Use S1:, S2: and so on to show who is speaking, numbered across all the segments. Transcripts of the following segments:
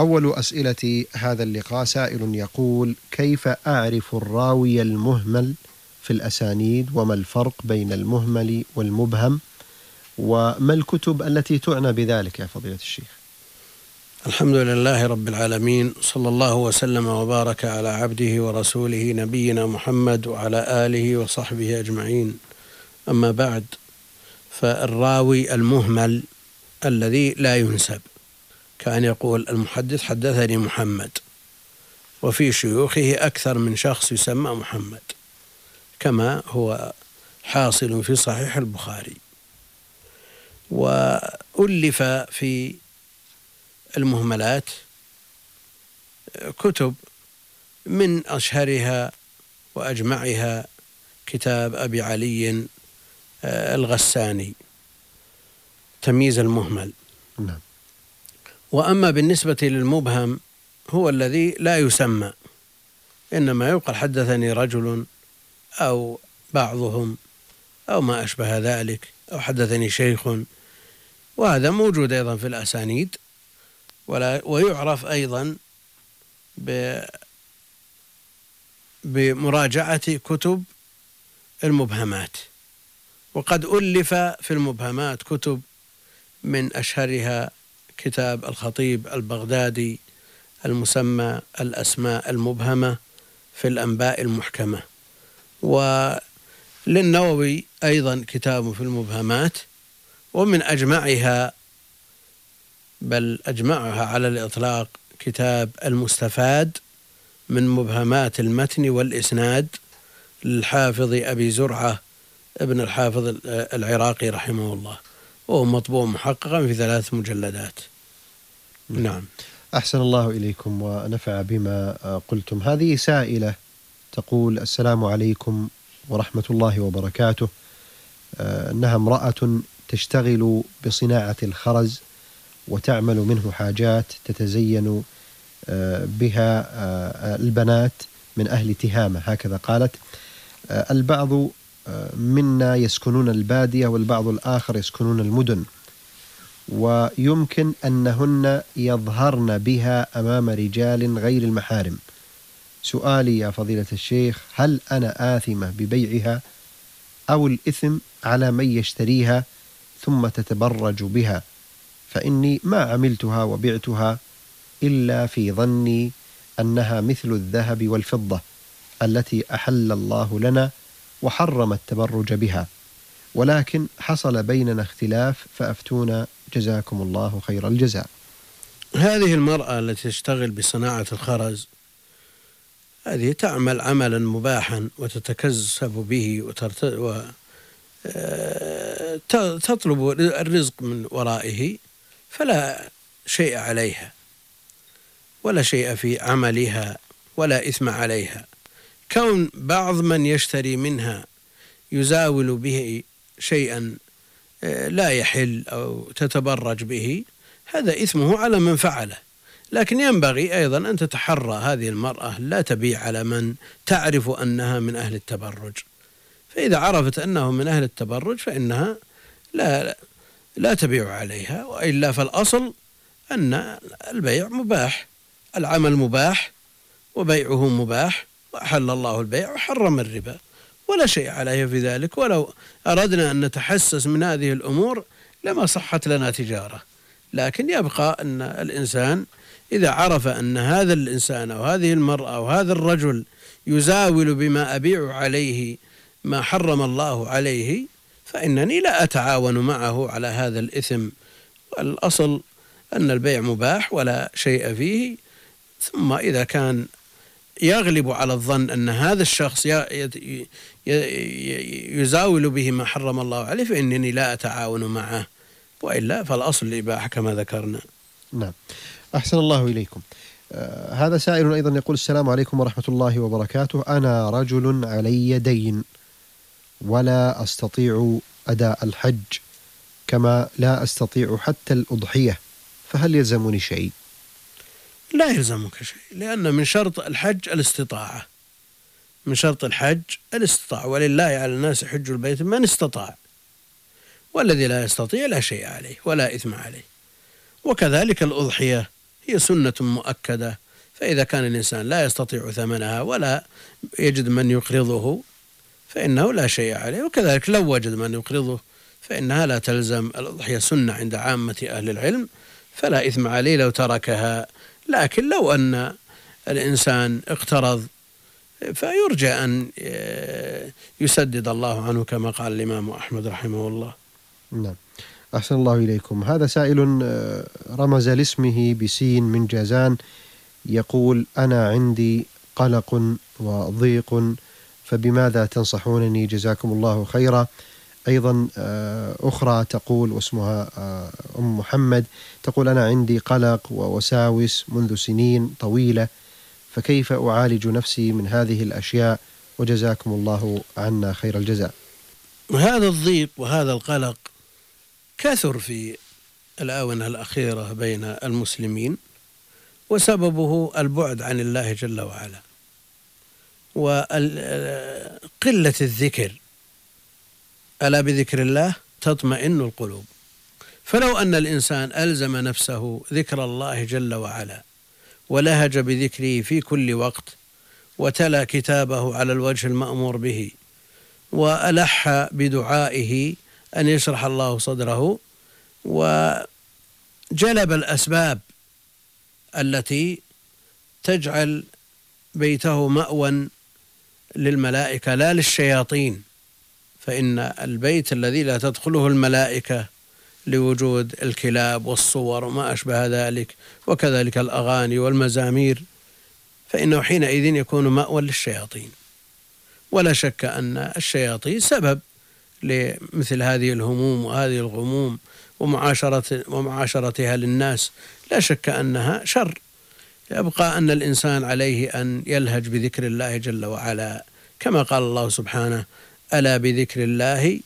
S1: أول أسئلة هذا اللقاء. سائل يقول كيف أعرف الراوي المهمل في الأسانيد؟ وما الفرق بين المهمل والمبهم؟ وما الكتب التي تعنى بذلك يا فضيلة الشيخ؟
S2: الحمد لله رب العالمين صلى الله وسلم وبارك على عبده ورسوله نبينا محمد وعلى آله وصحبه أجمعين. أما بعد فالراوي المهمل الذي لا ينسب. كأن يقول المحدث حدثني محمد وفي شيوخه أكثر من شخص يسمى محمد كما هو حاصل في صحيح البخاري. وألف في المهملات كتب من أشهرها وأجمعها كتاب أبي علي آه، الغساني تمييز المهمل. نعم. وأما بالنسبة للمبهم هو الذي لا يسمى إنما يقال حدثني رجل أو بعضهم أو ما أشبه ذلك أو حدثني شيخ وهذا موجود أيضا في الأسانيد ولا ويعرف أيضا ب بمراجعة كتب المبهمات. وقد ألف في المبهمات كتب من أشهرها كتاب الخطيب البغدادي المسمى الأسماء المبهمة في الأنباء المحكمة. وللنووي أيضا كتاب في المبهمات ومن أجمعها بل أجمعها على الإطلاق كتاب المستفاد من مبهمات المتن والإسناد للحافظ أبي زرعة ابن الحافظ العراقي رحمه الله. وهو مطبوع محققا في ثلاث مجلدات. نعم.
S1: أحسن الله إليكم ونفع بما قلتم. هذه سائلة تقول السلام عليكم ورحمة الله وبركاته. أنها امرأة تشتغل بصناعة الخرز وتعمل منه حاجات تتزين بها البنات من أهل تهامة. هكذا قالت. البعض منا يسكنون البادية والبعض الآخر يسكنون المدن. ويمكن أنهن يظهرن بها أمام رجال غير المحارم. سؤالي يا فضيلة الشيخ هل أنا آثمة ببيعها أو الإثم على من يشتريها ثم تتبرج بها؟ فإني ما عملتها وبعتها إلا في ظني أنها مثل الذهب والفضة التي أحل الله لنا وحرم التبرج بها. ولكن حصل بيننا اختلاف فأفتونا جزاكم الله خير الجزاء.
S2: هذه المرأة التي تشتغل بصناعة الخرز هذه تعمل عملا مباحا وتتكسب به وترت... و... آه، تطلب الرزق من ورائه فلا شيء عليها ولا شيء في عملها ولا إثم عليها. كون بعض من يشتري منها يزاول به شيئا آه، لا يحل أو تتبرج به هذا إثمه على من فعله. لكن ينبغي أيضا أن تتحرى هذه المرأة لا تبيع على من تعرف أنها من أهل التبرج. فإذا عرفت أنه من أهل التبرج فإنها لا لا تبيع عليها وإلا فالأصل أن البيع مباح العمل مباح وبيعه مباح. وأحل الله البيع وحرم الربا. ولا شيء عليه في ذلك. ولو أردنا أن نتحسس من هذه الأمور لما صحت لنا تجارة. لكن يبقى أن الإنسان إذا عرف أن هذا الإنسان أو هذه المرأة أو هذا الرجل يزاول بما أبيع عليه ما حرم الله عليه فإنني لا أتعاون معه على هذا الإثم. الأصل أن البيع مباح ولا شيء فيه. ثم إذا كان يغلب على الظن أن هذا الشخص يزاول به ما حرم الله عليه فإنني لا أتعاون معه. وإلا فالأصل الإباحة كما ذكرنا.
S1: نعم. أحسن الله إليكم. آه هذا سائل أيضا يقول السلام عليكم ورحمة الله وبركاته. أنا رجل علي دين ولا أستطيع أداء الحج كما لا أستطيع حتى الأضحية فهل يلزمني شيء؟
S2: لا يلزمك شيء لأن من شرط الحج الاستطاعة. من شرط الحج الاستطاعة. ولله على الناس حج البيت من استطاع. والذي لا يستطيع لا شيء عليه ولا إثم عليه. وكذلك الأضحية هي سنة مؤكدة. فإذا كان الإنسان لا يستطيع ثمنها ولا يجد من يقرضه فإنه لا شيء عليه. وكذلك لو وجد من يقرضه فإنها لا تلزم. الأضحية سنة عند عامة أهل العلم فلا إثم عليه لو تركها. لكن لو أن الإنسان اقترض فيرجى أن يسدد الله عنه كما قال الإمام أحمد رحمه الله.
S1: نعم. أحسن الله إليكم. هذا سائل آه، رمز لاسمه بسين من جازان يقول أنا عندي قلق وضيق فبماذا تنصحونني؟ جزاكم الله خيرا. أيضا آه، أخرى تقول واسمها آه، أم محمد تقول أنا عندي قلق ووساوس منذ سنين طويلة فكيف أعالج نفسي من هذه الأشياء؟ وجزاكم الله عنا خير الجزاء.
S2: هذا الضيق وهذا القلق كثر في الآونة الأخيرة بين المسلمين وسببه البعد عن الله جل وعلا وقلة الذكر. ألا بذكر الله تطمئن القلوب. فلو أن الإنسان ألزم نفسه ذكر الله جل وعلا ولهج بذكره في كل وقت وتلا كتابه على الوجه المأمور به وألح بدعائه أن يشرح الله صدره وجلب الأسباب التي تجعل بيته مأوى للملائكة لا للشياطين. فإن البيت الذي لا تدخله الملائكة لوجود الكلاب والصور وما أشبه ذلك وكذلك الأغاني والمزامير فإنه حينئذ يكون مأوى للشياطين. ولا شك أن الشياطين سبب لمثل هذه الهموم وهذه الغموم ومعاشرة ومعاشرتها للناس. لا شك أنها شر. يبقى أن الإنسان عليه أن يلهج بذكر الله جل وعلا كما قال الله سبحانه ألا بذكر الله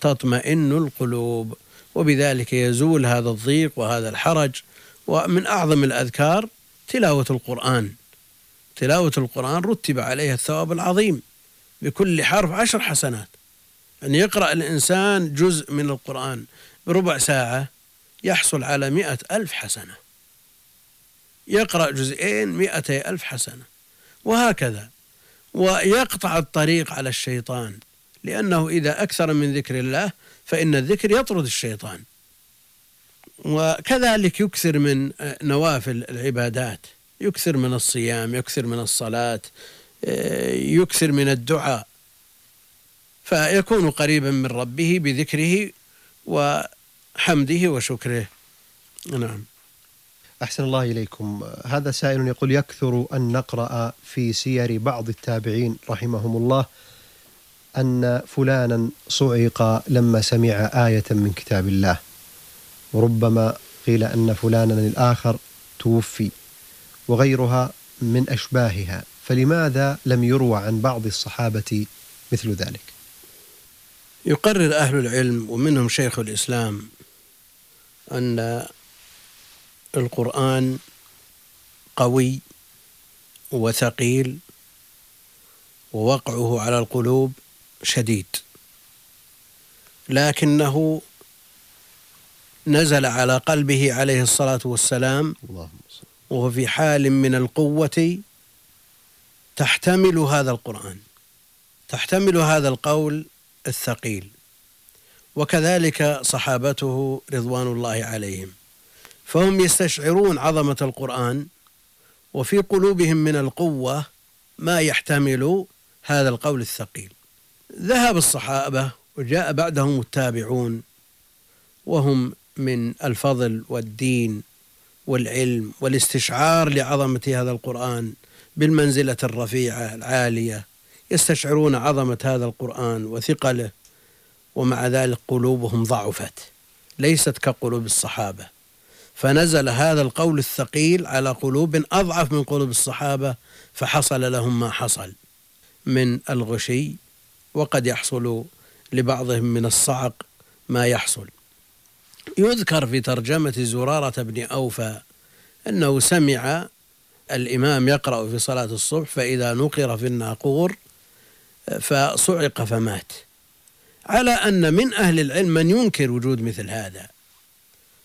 S2: تطمئن القلوب؟ وبذلك يزول هذا الضيق وهذا الحرج. ومن أعظم الأذكار تلاوة القرآن. تلاوة القرآن رتب عليها الثواب العظيم بكل حرف عشر حسنات. أن يقرأ الإنسان جزء من القرآن بربع ساعة يحصل على مئة ألف حسنة. يقرأ جزئين مئتي ألف حسنة. وهكذا. ويقطع الطريق على الشيطان. لأنه إذا أكثر من ذكر الله فإن الذكر يطرد الشيطان. وكذلك يكثر من نوافل العبادات يكثر من الصيام يكثر من الصلاة يكثر من الدعاء. فيكون قريبا من ربه بذكره وحمده وشكره. نعم.
S1: أحسن الله إليكم. هذا سائل يقول يكثر أن نقرأ في سير بعض التابعين رحمهم الله. أن فلانا صعق لما سمع آية من كتاب الله. وربما قيل أن فلانا الآخر توفي وغيرها من أشباهها. فلماذا لم يروى عن بعض الصحابة مثل ذلك؟
S2: يقرر أهل العلم ومنهم شيخ الإسلام أن القرآن قوي وثقيل ووقعه على القلوب شديد. لكنه نزل على قلبه عليه الصلاة والسلام وهو في حال من القوة تحتمل هذا القرآن تحتمل هذا القول الثقيل. وكذلك صحابته رضوان الله عليهم. فهم يستشعرون عظمة القرآن وفي قلوبهم من القوة ما يحتمل هذا القول الثقيل. ذهب الصحابة وجاء بعدهم التابعون وهم من الفضل والدين والعلم والاستشعار لعظمة هذا القرآن بالمنزلة الرفيعة العالية يستشعرون عظمة هذا القرآن وثقله ومع ذلك قلوبهم ضعفت ليست كقلوب الصحابة. فنزل هذا القول الثقيل على قلوب أضعف من قلوب الصحابة فحصل لهم ما حصل من الغشي وقد يحصل لبعضهم من الصعق ما يحصل. يذكر في ترجمة زرارة بن أوفى أنه سمع الإمام يقرأ في صلاة الصبح فإذا نقر في الناقور فصعق فمات. على أن من أهل العلم من ينكر وجود مثل هذا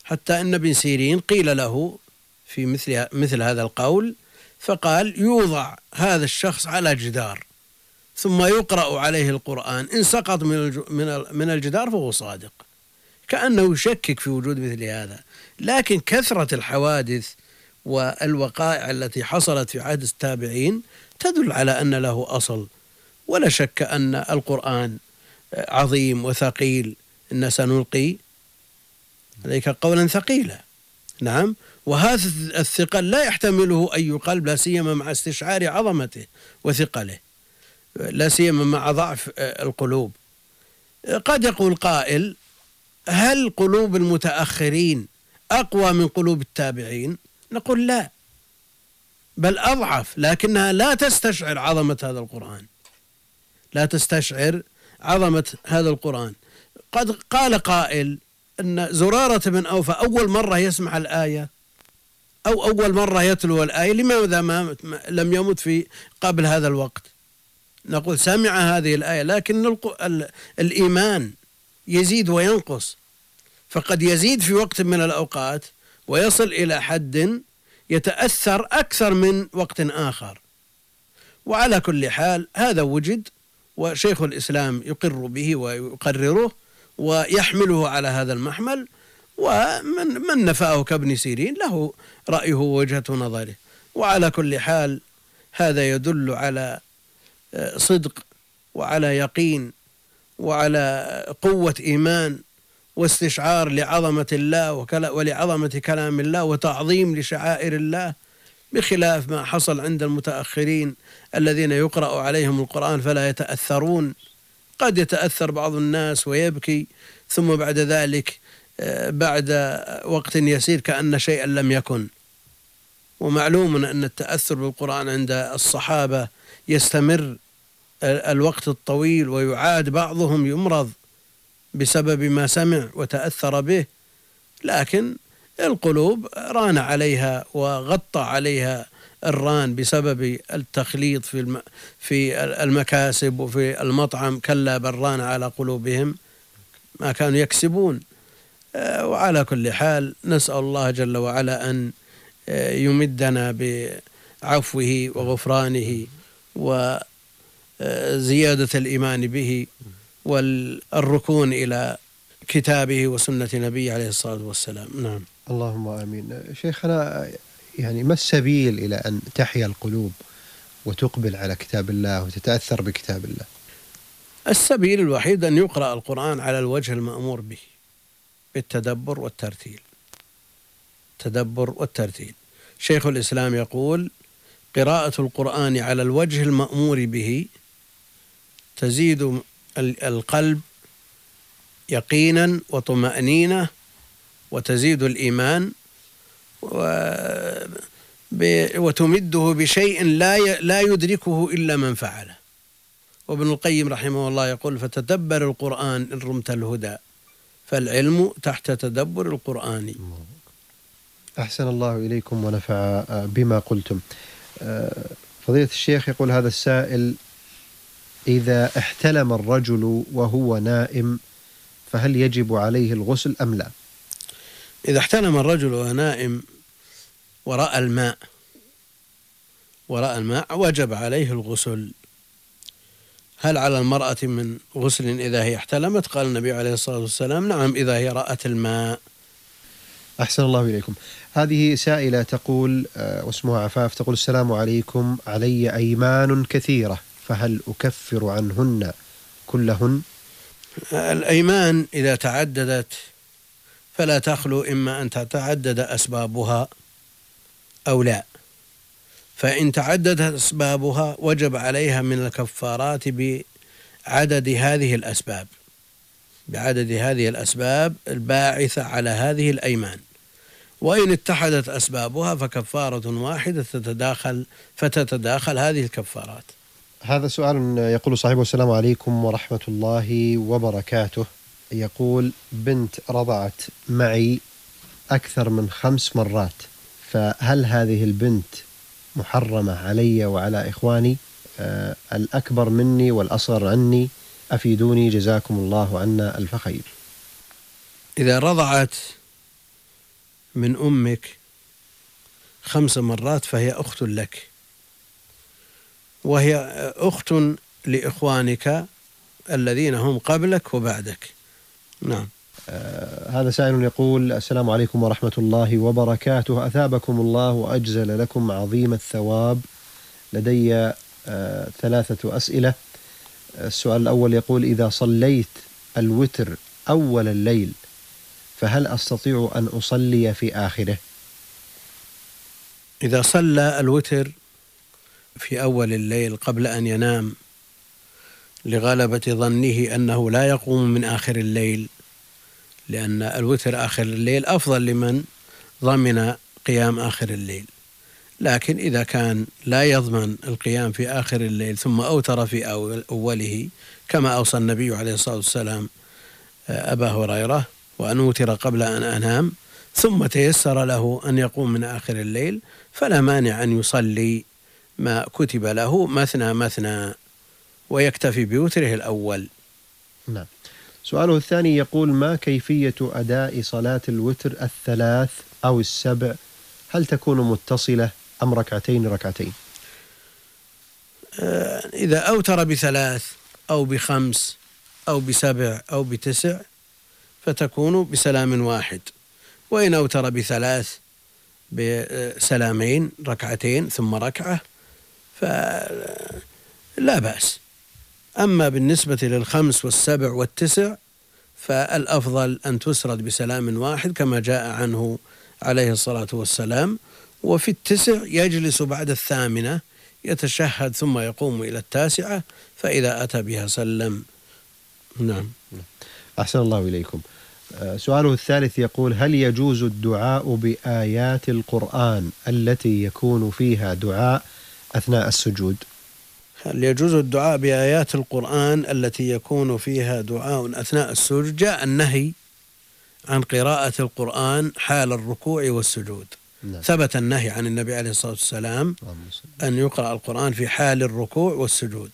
S2: حتى أن ابن سيرين قيل له في مثل مثل هذا القول فقال يوضع هذا الشخص على جدار. ثم يقرأ عليه القرآن. إن سقط من من الجدار فهو صادق. كأنه يشكك في وجود مثل هذا. لكن كثرة الحوادث والوقائع التي حصلت في عهد التابعين تدل على أن له أصل. ولا شك أن القرآن عظيم وثقيل. إن سنلقي عليك قولا ثقيلا. نعم. وهذا الثقل لا يحتمله أي قلب لا سيما مع استشعار عظمته وثقله. لا سيما مع ضعف القلوب. قد يقول قائل هل قلوب المتأخرين أقوى من قلوب التابعين؟ نقول لا. بل أضعف لكنها لا تستشعر عظمة هذا القرآن. لا تستشعر عظمة هذا القرآن. قد قال قائل أن زرارة بن أوفى أول مرة يسمع الآية أو أول مرة يتلو الآية لماذا ما لم يمت في قبل هذا الوقت؟ نقول سمع هذه الآية لكن الإيمان يزيد وينقص. فقد يزيد في وقت من الأوقات ويصل إلى حد يتأثر أكثر من وقت آخر. وعلى كل حال هذا وجد وشيخ الإسلام يقر به ويقرره ويحمله على هذا المحمل ومن من نفاه كابن سيرين له رأيه ووجهة نظره. وعلى كل حال هذا يدل على صدق وعلى يقين وعلى قوة إيمان واستشعار لعظمة الله ولعظمة كلام الله وتعظيم لشعائر الله بخلاف ما حصل عند المتأخرين الذين يقرأ عليهم القرآن فلا يتأثرون. قد يتأثر بعض الناس ويبكي ثم بعد ذلك آه، بعد وقت يسير كأن شيئا لم يكن. ومعلوم أن التأثر بالقرآن عند الصحابة يستمر الوقت الطويل ويعاد بعضهم يمرض بسبب ما سمع وتأثر به لكن القلوب ران عليها وغطى عليها الران بسبب التخليط في في المكاسب وفي المطعم كلا بل ران على قلوبهم ما كانوا يكسبون. آه، وعلى كل حال نسأل الله جل وعلا أن آه، يمدنا بعفوه وغفرانه. وزيادة الإيمان به والركون إلى كتابه وسنة نبيه عليه الصلاة والسلام. نعم.
S1: اللهم آمين. شيخنا يعني ما السبيل إلى أن تحيا القلوب وتقبل على كتاب الله وتتأثر بكتاب الله؟
S2: السبيل الوحيد أن يقرأ القرآن على الوجه المأمور به بالتدبر والترتيل. تدبر والترتيل. شيخ الإسلام يقول قراءة القرآن على الوجه المأمور به تزيد القلب يقينا وطمأنينة وتزيد الإيمان وتمده بشيء لا لا يدركه إلا من فعله. وابن القيم رحمه الله يقول فتدبر القرآن إن رمت الهدى فالعلم تحت تدبر القرآن.
S1: أحسن الله إليكم ونفع بما قلتم. فضيلة الشيخ يقول هذا السائل إذا احتلم الرجل وهو نائم فهل يجب عليه الغسل أم لا؟
S2: إذا احتلم الرجل وهو نائم وراء الماء وراء الماء وجب عليه الغسل. هل على المرأة من غسل إذا هي احتلمت؟ قال النبي عليه الصلاة والسلام نعم إذا هي رأت الماء.
S1: أحسن الله إليكم. هذه سائلة تقول آه، واسمها عفاف تقول السلام عليكم. علي أيمان كثيرة فهل أكفر عنهن كلهن؟
S2: الأيمان إذا تعددت فلا تخلو إما أن تتعدد أسبابها أو لا. فإن تعددت أسبابها وجب عليها من الكفارات بعدد هذه الأسباب. بعدد هذه الأسباب الباعثة على هذه الأيمان. وإن اتحدت أسبابها فكفارة واحدة تتداخل فتتداخل هذه الكفارات.
S1: هذا سؤال يقول صاحبه السلام عليكم ورحمة الله وبركاته. يقول بنت رضعت معي أكثر من خمس مرات فهل هذه البنت محرمة علي وعلى إخواني؟ آه الأكبر مني والأصغر عني أفيدوني جزاكم الله عنا ألف خير.
S2: إذا رضعت من أمك خمس مرات فهي أخت لك. وهي أخت لإخوانك الذين هم قبلك وبعدك. نعم.
S1: آه هذا سائل يقول السلام عليكم ورحمة الله وبركاته. أثابكم الله وأجزل لكم عظيم الثواب. لدي آه ثلاثة أسئلة. السؤال الأول يقول إذا صليت الوتر أول الليل فهل أستطيع أن أصلي في آخره؟
S2: إذا صلى الوتر في أول الليل قبل أن ينام لغلبة ظنه أنه لا يقوم من آخر الليل لأن الوتر آخر الليل أفضل لمن ضمن قيام آخر الليل. لكن إذا كان لا يضمن القيام في آخر الليل ثم أوتر في أوله كما أوصى النبي عليه الصلاة والسلام آه، أبا هريرة وأن أوتر قبل أن أنام ثم تيسر له أن يقوم من آخر الليل فلا مانع أن يصلي ما كتب له مثنى مثنى ويكتفي بوتره الأول.
S1: نعم. سؤاله الثاني يقول ما كيفية أداء صلاة الوتر الثلاث أو السبع؟ هل تكون متصلة أم ركعتين ركعتين؟
S2: آه، إذا أوتر بثلاث أو بخمس أو بسبع أو بتسع فتكون بسلام واحد. وإن أوتر بثلاث بسلامين ركعتين ثم ركعة فلا بأس. أما بالنسبة للخمس والسبع والتسع فالأفضل أن تسرد بسلام واحد كما جاء عنه عليه الصلاة والسلام. وفي التسع يجلس بعد الثامنة يتشهد ثم يقوم إلى التاسعة فإذا أتى بها سلم. نعم.
S1: أحسن الله إليكم. آه، سؤاله الثالث يقول هل يجوز الدعاء بآيات القرآن التي يكون فيها دعاء أثناء السجود؟
S2: هل يجوز الدعاء بآيات القرآن التي يكون فيها دعاء أثناء السجود؟ جاء النهي عن قراءة القرآن حال الركوع والسجود. نعم. ثبت النهي عن النبي عليه الصلاة والسلام أن يقرأ القرآن في حال الركوع والسجود.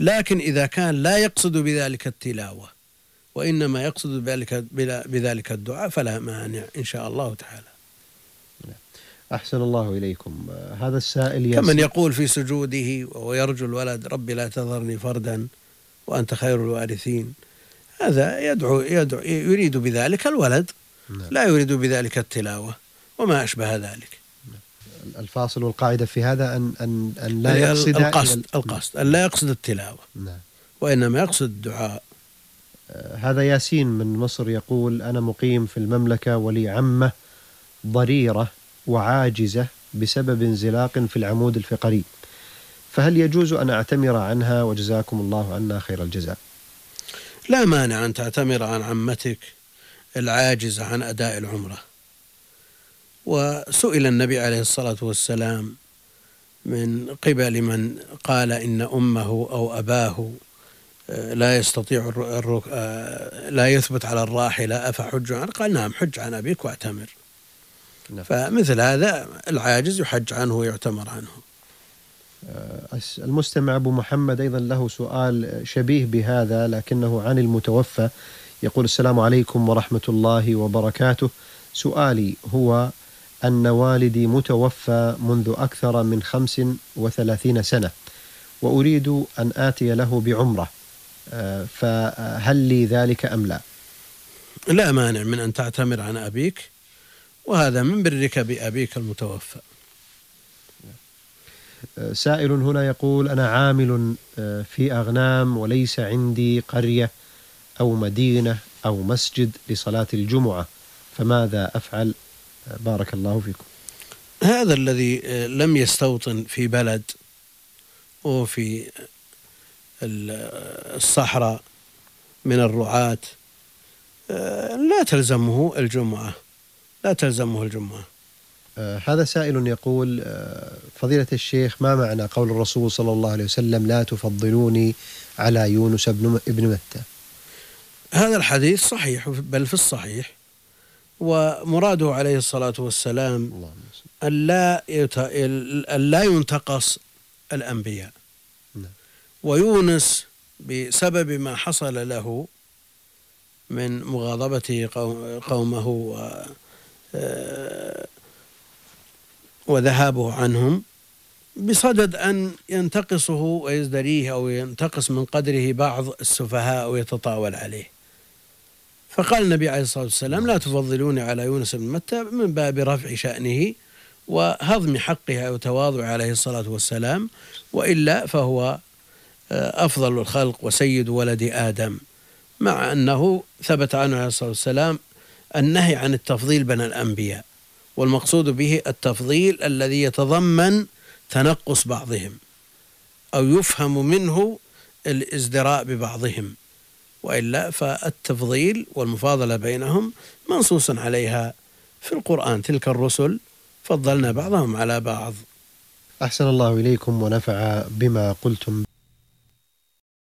S2: لكن إذا كان لا يقصد بذلك التلاوة وإنما يقصد بذلك, بذلك الدعاء فلا مانع إن شاء الله تعالى.
S1: أحسن الله إليكم. هذا السائل
S2: كمن يقول في سجوده ويرجو الولد ربي لا تذرني فردا وأنت خير الوارثين. هذا يدعو, يدعو يريد بذلك الولد نعم. لا يريد بذلك التلاوة وما أشبه ذلك.
S1: الفاصل والقاعدة في هذا أن أن أن لا يقصد
S2: القصد القصد أن لا يقصد التلاوة نعم. وإنما يقصد الدعاء.
S1: هذا ياسين من مصر يقول أنا مقيم في المملكة ولي عمة ضريرة وعاجزة بسبب انزلاق في العمود الفقري. فهل يجوز أن أعتمر عنها؟ وجزاكم الله عنا خير الجزاء.
S2: لا مانع أن تعتمر عن عمتك العاجزة عن أداء العمرة. وسئل النبي عليه الصلاة والسلام من قبل من قال إن أمه أو أباه آه، لا يستطيع الرك... آه، لا يثبت على الراحلة أفحج عنه؟ قال نعم حج عن أبيك واعتمر. نعم. فمثل هذا العاجز يحج عنه ويعتمر عنه.
S1: آه، المستمع أبو محمد أيضا له سؤال شبيه بهذا لكنه عن المتوفى. يقول السلام عليكم ورحمة الله وبركاته. سؤالي هو أن والدي متوفى منذ أكثر من خمس وثلاثين سنة وأريد أن آتي له بعمرة. فهل لي ذلك أم لا؟
S2: لا مانع من أن تعتمر عن أبيك وهذا من برك بأبيك المتوفى.
S1: آه، سائل هنا يقول أنا عامل آه، في أغنام وليس عندي قرية أو مدينة أو مسجد لصلاة الجمعة فماذا أفعل؟ بارك الله فيكم.
S2: هذا الذي آه، لم يستوطن في بلد وفي الصحراء من الرعاة. آه، لا تلزمه الجمعة. لا تلزمه الجمعة.
S1: آه، هذا سائل يقول فضيلة الشيخ ما معنى قول الرسول صلى الله عليه وسلم لا تفضلوني على يونس بن ابن متى
S2: هذا الحديث صحيح بل في الصحيح. ومراده عليه الصلاة والسلام ألا ألا ينتقص الأنبياء. ويونس بسبب ما حصل له من مغاضبته قومه و وذهابه عنهم بصدد أن ينتقصه ويزدريه أو ينتقص من قدره بعض السفهاء ويتطاول عليه. فقال النبي عليه الصلاة والسلام لا تفضلوني على يونس بن متى من باب رفع شأنه وهضم حقها وتواضع عليه الصلاة والسلام وإلا فهو آه، أفضل الخلق وسيد ولد آدم مع أنه ثبت عنه عليه الصلاة والسلام النهي عن التفضيل بين الأنبياء والمقصود به التفضيل الذي يتضمن تنقص بعضهم أو يفهم منه الازدراء ببعضهم وإلا فالتفضيل والمفاضلة بينهم منصوص عليها في القرآن. تلك الرسل فضلنا بعضهم على بعض.
S1: أحسن الله إليكم ونفع بما قلتم.